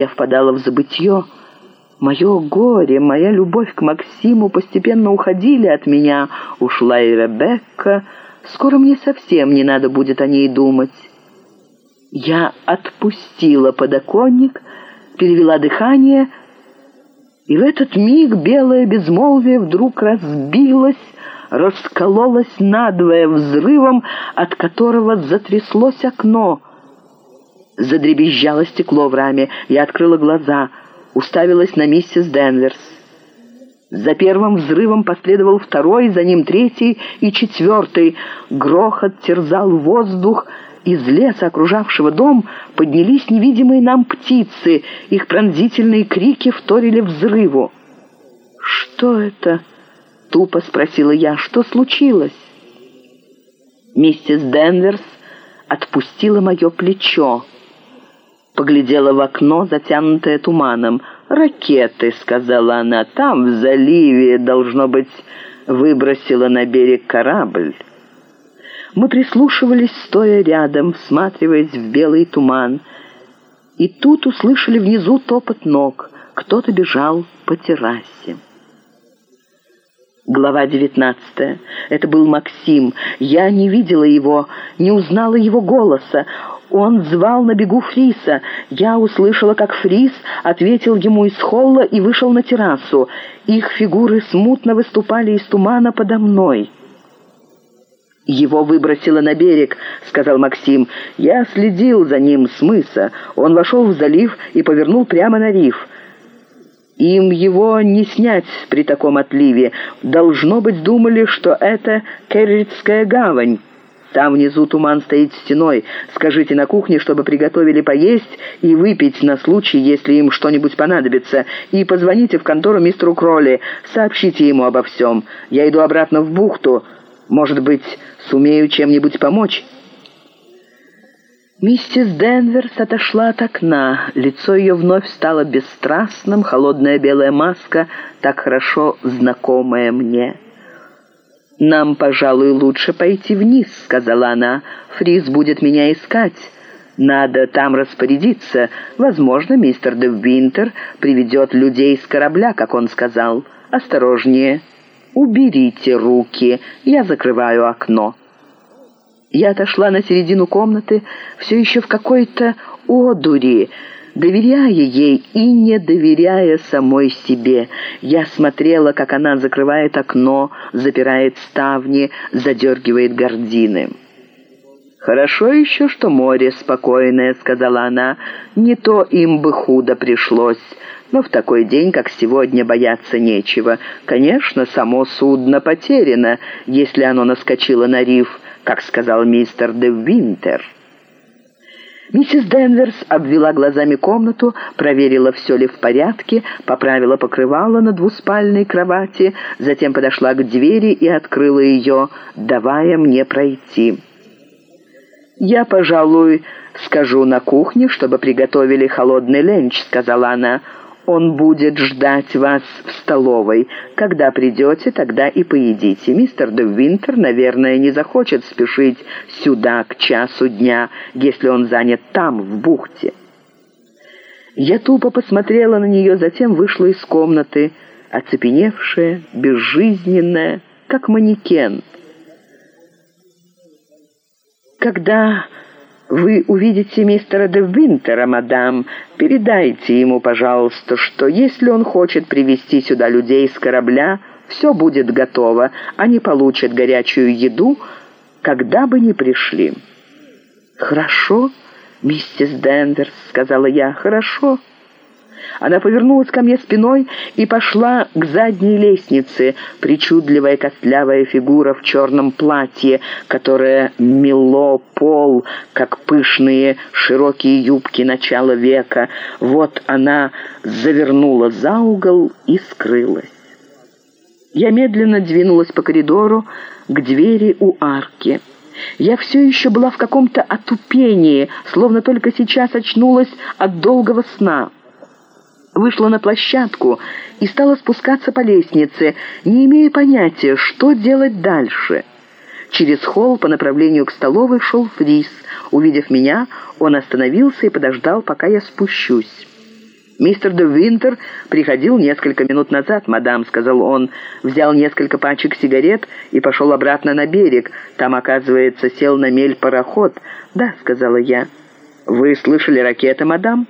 Я впадала в забытье. Мое горе, моя любовь к Максиму постепенно уходили от меня. Ушла и Ребекка. Скоро мне совсем не надо будет о ней думать. Я отпустила подоконник, перевела дыхание, и в этот миг белое безмолвие вдруг разбилось, раскололось надвое взрывом, от которого затряслось окно. Задребезжало стекло в раме. Я открыла глаза, уставилась на миссис Денверс. За первым взрывом последовал второй, за ним третий и четвертый. Грохот терзал воздух, из леса, окружавшего дом, поднялись невидимые нам птицы. Их пронзительные крики вторили взрыву. «Что это?» — тупо спросила я. «Что случилось?» Миссис Денверс отпустила мое плечо. Поглядела в окно, затянутое туманом. «Ракеты», — сказала она, — «там, в заливе, должно быть, выбросила на берег корабль». Мы прислушивались, стоя рядом, всматриваясь в белый туман. И тут услышали внизу топот ног. Кто-то бежал по террасе. Глава 19. Это был Максим. Я не видела его, не узнала его голоса. Он звал на бегу Фриса. Я услышала, как Фрис ответил ему из холла и вышел на террасу. Их фигуры смутно выступали из тумана подо мной. «Его выбросило на берег», — сказал Максим. «Я следил за ним с мыса. Он вошел в залив и повернул прямо на риф. Им его не снять при таком отливе. Должно быть, думали, что это Керритская гавань». Там внизу туман стоит стеной. Скажите на кухне, чтобы приготовили поесть и выпить на случай, если им что-нибудь понадобится. И позвоните в контору мистеру Кролли. Сообщите ему обо всем. Я иду обратно в бухту. Может быть, сумею чем-нибудь помочь?» Миссис Денверс отошла от окна. Лицо ее вновь стало бесстрастным, холодная белая маска, так хорошо знакомая мне. «Нам, пожалуй, лучше пойти вниз», — сказала она. «Фриз будет меня искать. Надо там распорядиться. Возможно, мистер де Винтер приведет людей с корабля, как он сказал. Осторожнее. Уберите руки. Я закрываю окно». Я отошла на середину комнаты, все еще в какой-то одури, доверяя ей и не доверяя самой себе. Я смотрела, как она закрывает окно, запирает ставни, задергивает гардины. «Хорошо еще, что море спокойное», — сказала она. «Не то им бы худо пришлось. Но в такой день, как сегодня, бояться нечего. Конечно, само судно потеряно, если оно наскочило на риф» как сказал мистер де Винтер. Миссис Денверс обвела глазами комнату, проверила, все ли в порядке, поправила покрывало на двуспальной кровати, затем подошла к двери и открыла ее, давая мне пройти. «Я, пожалуй, скажу на кухне, чтобы приготовили холодный ленч», — сказала она. Он будет ждать вас в столовой. Когда придете, тогда и поедите. Мистер де Винтер, наверное, не захочет спешить сюда к часу дня, если он занят там, в бухте». Я тупо посмотрела на нее, затем вышла из комнаты, оцепеневшая, безжизненная, как манекен. Когда «Вы увидите мистера де Винтера, мадам. Передайте ему, пожалуйста, что если он хочет привести сюда людей с корабля, все будет готово. Они получат горячую еду, когда бы ни пришли». «Хорошо, миссис Дендерс», — сказала я, — «хорошо». Она повернулась ко мне спиной и пошла к задней лестнице, причудливая костлявая фигура в черном платье, которое мело пол, как пышные широкие юбки начала века. Вот она завернула за угол и скрылась. Я медленно двинулась по коридору к двери у арки. Я все еще была в каком-то отупении, словно только сейчас очнулась от долгого сна вышла на площадку и стала спускаться по лестнице, не имея понятия, что делать дальше. Через холл по направлению к столовой шел Фрис. Увидев меня, он остановился и подождал, пока я спущусь. «Мистер де Винтер приходил несколько минут назад, мадам», — сказал он. Взял несколько пачек сигарет и пошел обратно на берег. Там, оказывается, сел на мель пароход. «Да», — сказала я. «Вы слышали ракеты, мадам?»